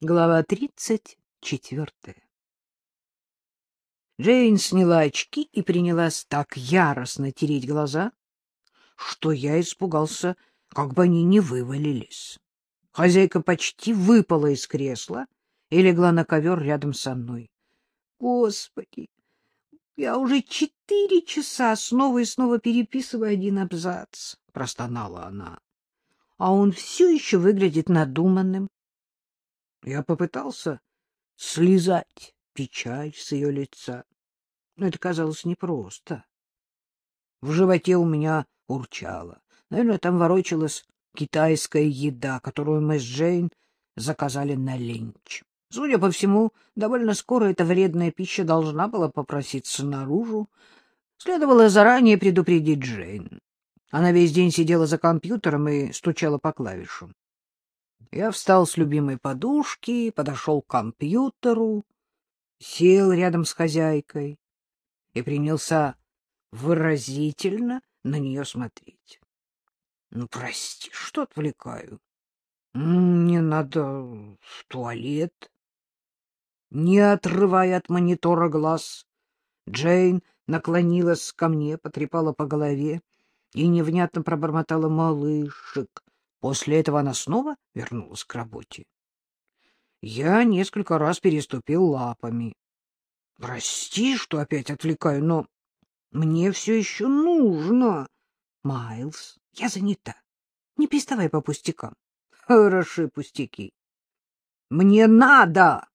Глава тридцать четвертая Джейн сняла очки и принялась так яростно тереть глаза, что я испугался, как бы они не вывалились. Хозяйка почти выпала из кресла и легла на ковер рядом со мной. Господи, я уже четыре часа снова и снова переписываю один абзац, — простонала она. А он все еще выглядит надуманным. Я попытался слезать печаль с ее лица, но это казалось непросто. В животе у меня урчало. Наверное, там ворочалась китайская еда, которую мы с Джейн заказали на ленч. Судя по всему, довольно скоро эта вредная пища должна была попроситься наружу. Следовало заранее предупредить Джейн. Она весь день сидела за компьютером и стучала по клавишам. Я встал с любимой подушки, подошел к компьютеру, сел рядом с хозяйкой и принялся выразительно на нее смотреть. Ну, прости, что отвлекаю? Мне надо в туалет. Не отрывая от монитора глаз, Джейн наклонилась ко мне, потрепала по голове и невнятно пробормотала «малышек». После этого она снова вернулась к работе. Я несколько раз переступил лапами. Прости, что опять отвлекаю, но мне все еще нужно. Майлз, я занята. Не приставай по пустякам. Хороши пустяки. Мне надо.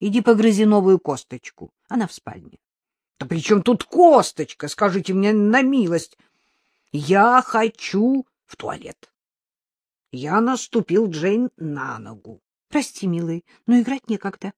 Иди погрызи новую косточку. Она в спальне. Да при чем тут косточка? Скажите мне на милость. Я хочу в туалет. Я наступил Джейн на ногу. Прости, милый, но играть некогда.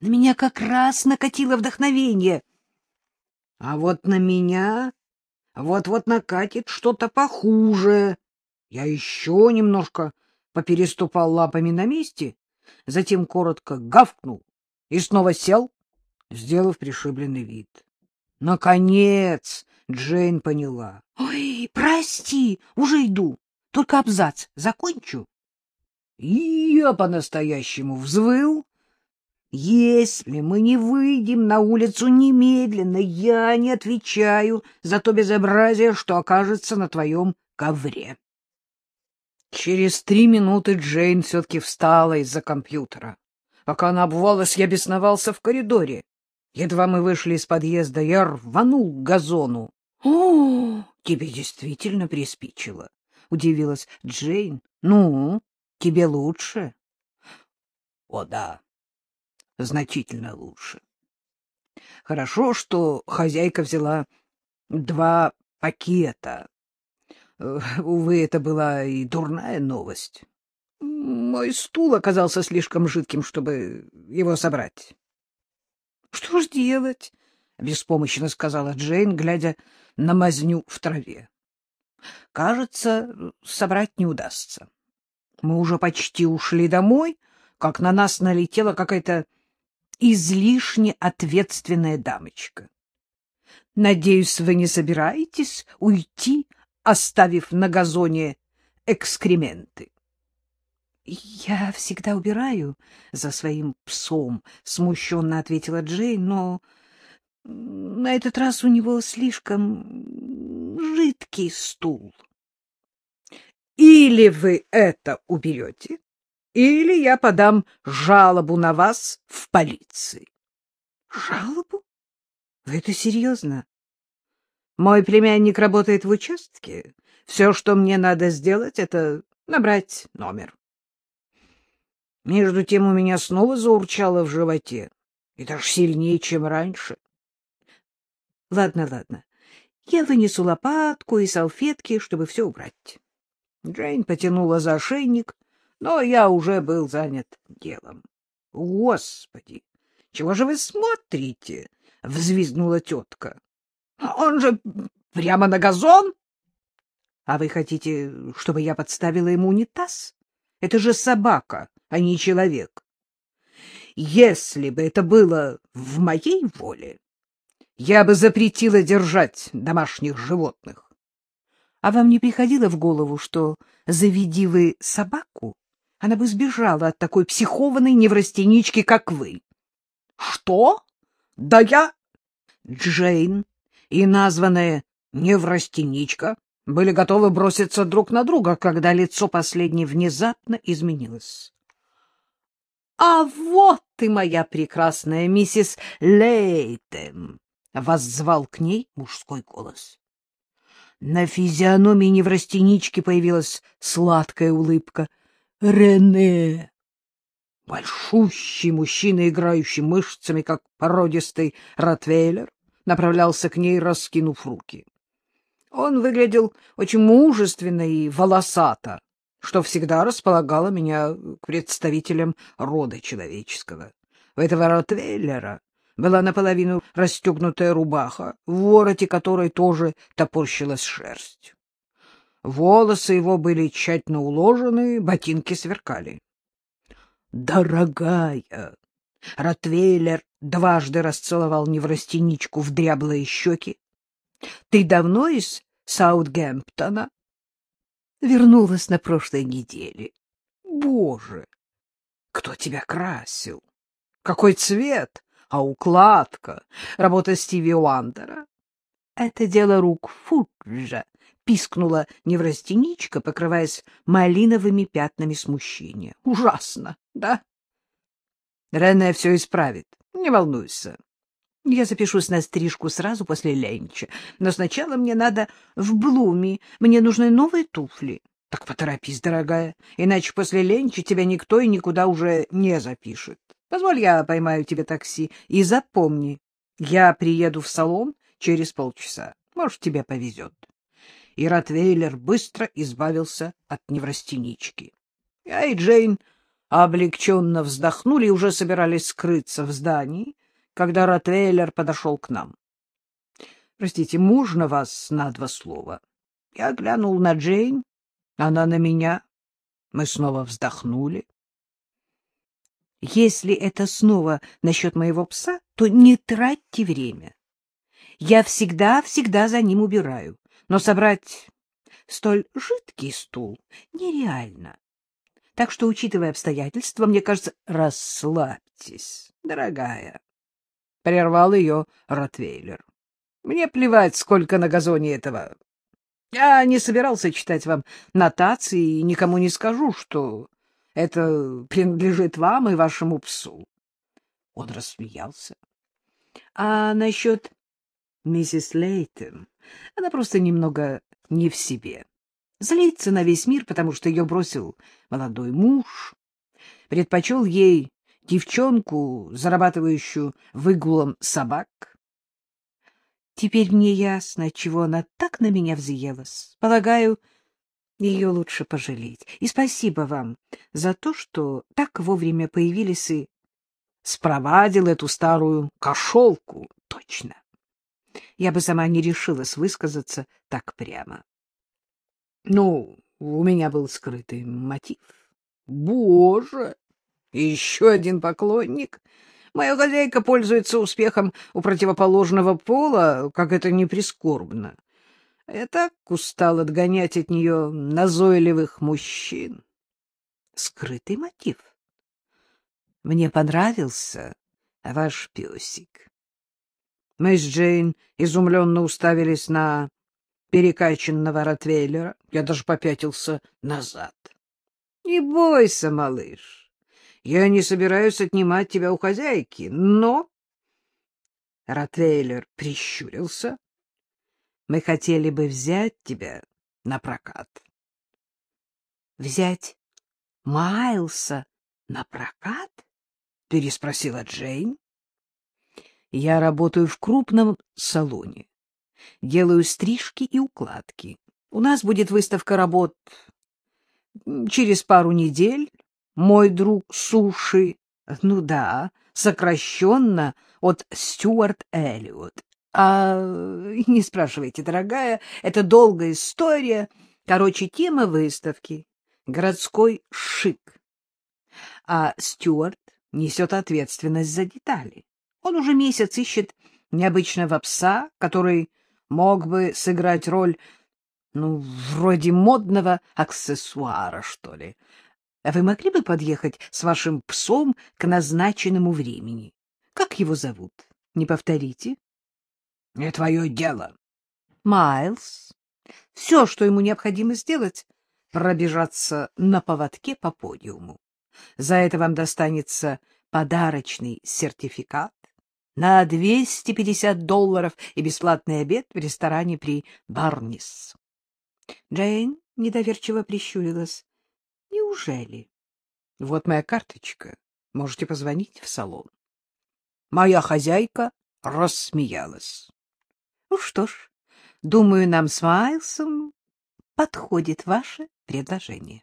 На меня как раз накатило вдохновение. А вот на меня вот-вот накатит что-то похуже. Я еще немножко попереступал лапами на месте, затем коротко гавкнул и снова сел, сделав пришибленный вид. Наконец Джейн поняла. — Ой, прости, уже иду. Только абзац закончу. И я по-настоящему взвыл. Если мы не выйдем на улицу немедленно, я не отвечаю за то безобразие, что окажется на твоем ковре. Через три минуты Джейн все-таки встала из-за компьютера. Пока она обувалась, я бесновался в коридоре. Едва мы вышли из подъезда, я рванул к газону. — О, тебе действительно приспичило, — удивилась Джейн. — Ну, тебе лучше? — О, да, значительно лучше. Хорошо, что хозяйка взяла два пакета. Увы, это была и дурная новость. Мой стул оказался слишком жидким, чтобы его собрать. — Что ж делать? — беспомощно сказала Джейн, глядя на мазню в траве. — Кажется, собрать не удастся. Мы уже почти ушли домой, как на нас налетела какая-то излишне ответственная дамочка. Надеюсь, вы не собираетесь уйти, оставив на газоне экскременты? Я всегда убираю за своим псом, смущенно ответила Джейн, но на этот раз у него слишком жидкий стул. Или вы это уберете, или я подам жалобу на вас в полиции. — Жалобу? Вы это серьезно? Мой племянник работает в участке. Все, что мне надо сделать, это набрать номер. Между тем у меня снова заурчало в животе, и даже сильнее, чем раньше. Ладно, ладно. Я вынесу лопатку и салфетки, чтобы все убрать. Джейн потянула за ошейник — но я уже был занят делом. — Господи, чего же вы смотрите? — взвизгнула тетка. — Он же прямо на газон. — А вы хотите, чтобы я подставила ему унитаз? Это же собака, а не человек. Если бы это было в моей воле, я бы запретила держать домашних животных. А вам не приходило в голову, что, заведи вы собаку, она бы сбежала от такой психованной неврастенички, как вы. — Что? Да я... Джейн и названная неврастеничка были готовы броситься друг на друга, когда лицо последней внезапно изменилось. — А вот ты, моя прекрасная миссис Лейтем! — воззвал к ней мужской голос. На физиономии неврастенички появилась сладкая улыбка. — Рене! Большущий мужчина, играющий мышцами, как породистый ротвейлер, направлялся к ней, раскинув руки. Он выглядел очень мужественно и волосато, что всегда располагало меня к представителям рода человеческого. У этого ротвейлера была наполовину расстегнутая рубаха, в вороте которой тоже топорщилась шерсть. Волосы его были тщательно уложены, ботинки сверкали. «Дорогая!» Ротвейлер дважды расцеловал неврастеничку в дряблые щеки. «Ты давно из Саутгемптона?» «Вернулась на прошлой неделе». «Боже! Кто тебя красил? Какой цвет? А укладка? Работа Стиви Уандера?» «Это дело рук Фуджа», — пискнула неврастеничка, покрываясь малиновыми пятнами смущения. «Ужасно, да?» Рене все исправит, не волнуйся. Я запишусь на стрижку сразу после ленча, но сначала мне надо в Блуме, мне нужны новые туфли. Так поторопись, дорогая, иначе после ленча тебя никто и никуда уже не запишет. Позволь, я поймаю тебе такси. И запомни, я приеду в салон через полчаса. Может, тебе повезет. И Ротвейлер быстро избавился от неврастенички. Я и Джейн облегченно вздохнули и уже собирались скрыться в здании, когда Ротвейлер подошел к нам. — Простите, можно вас на два слова? Я глянул на Джейн, она на меня. Мы снова вздохнули. — Если это снова насчет моего пса, то не тратьте время. Я всегда-всегда за ним убираю, но собрать столь жидкий стул нереально. Так что, учитывая обстоятельства, мне кажется, расслабьтесь, дорогая. Прервал ее Ротвейлер. Мне плевать, сколько на газоне этого. Я не собирался читать вам нотации и никому не скажу, что это принадлежит вам и вашему псу. Он рассмеялся. А насчет миссис Лейтон, она просто немного не в себе. Злится на весь мир, потому что ее бросил молодой муж, предпочел ей девчонку, зарабатывающую выгулом собак. Теперь мне ясно, чего она так на меня взъелась. Полагаю, ее лучше пожалеть. И спасибо вам за то, что так вовремя появились и спровадил эту старую кошелку. Точно. Я бы сама не решилась высказаться так прямо. Ну, у меня был скрытый мотив. Боже! Еще один поклонник. Моя хозяйка пользуется успехом у противоположного пола, как это не прискорбно. Я так устал отгонять от нее назойливых мужчин. Скрытый мотив. Мне понравился ваш песик. Мы с Джейн изумленно уставились на перекачанного ротвейлера. Я даже попятился назад. — Не бойся, малыш. Я не собираюсь отнимать тебя у хозяйки, но... Ротвейлер прищурился. — Мы хотели бы взять тебя на прокат. — Взять Майлса на прокат? — переспросила Джейн. — Я работаю в крупном салоне делаю стрижки и укладки. У нас будет выставка работ через пару недель. Мой друг Суши, ну да, сокращенно от Стюарт Эллиот. А не спрашивайте, дорогая, это долгая история. Короче, тема выставки — городской шик. А Стюарт несет ответственность за детали. Он уже месяц ищет необычного пса, который мог бы сыграть роль, ну, вроде модного аксессуара, что ли. А вы могли бы подъехать с вашим псом к назначенному времени? Как его зовут? Не повторите. — Не твое дело. — Майлз. Все, что ему необходимо сделать, пробежаться на поводке по подиуму. За это вам достанется подарочный сертификат на 250 долларов и бесплатный обед в ресторане при Барнис. Джейн недоверчиво прищурилась. — Неужели? — Вот моя карточка. Можете позвонить в салон. Моя хозяйка рассмеялась. — Ну что ж, думаю, нам с Майлсом подходит ваше предложение.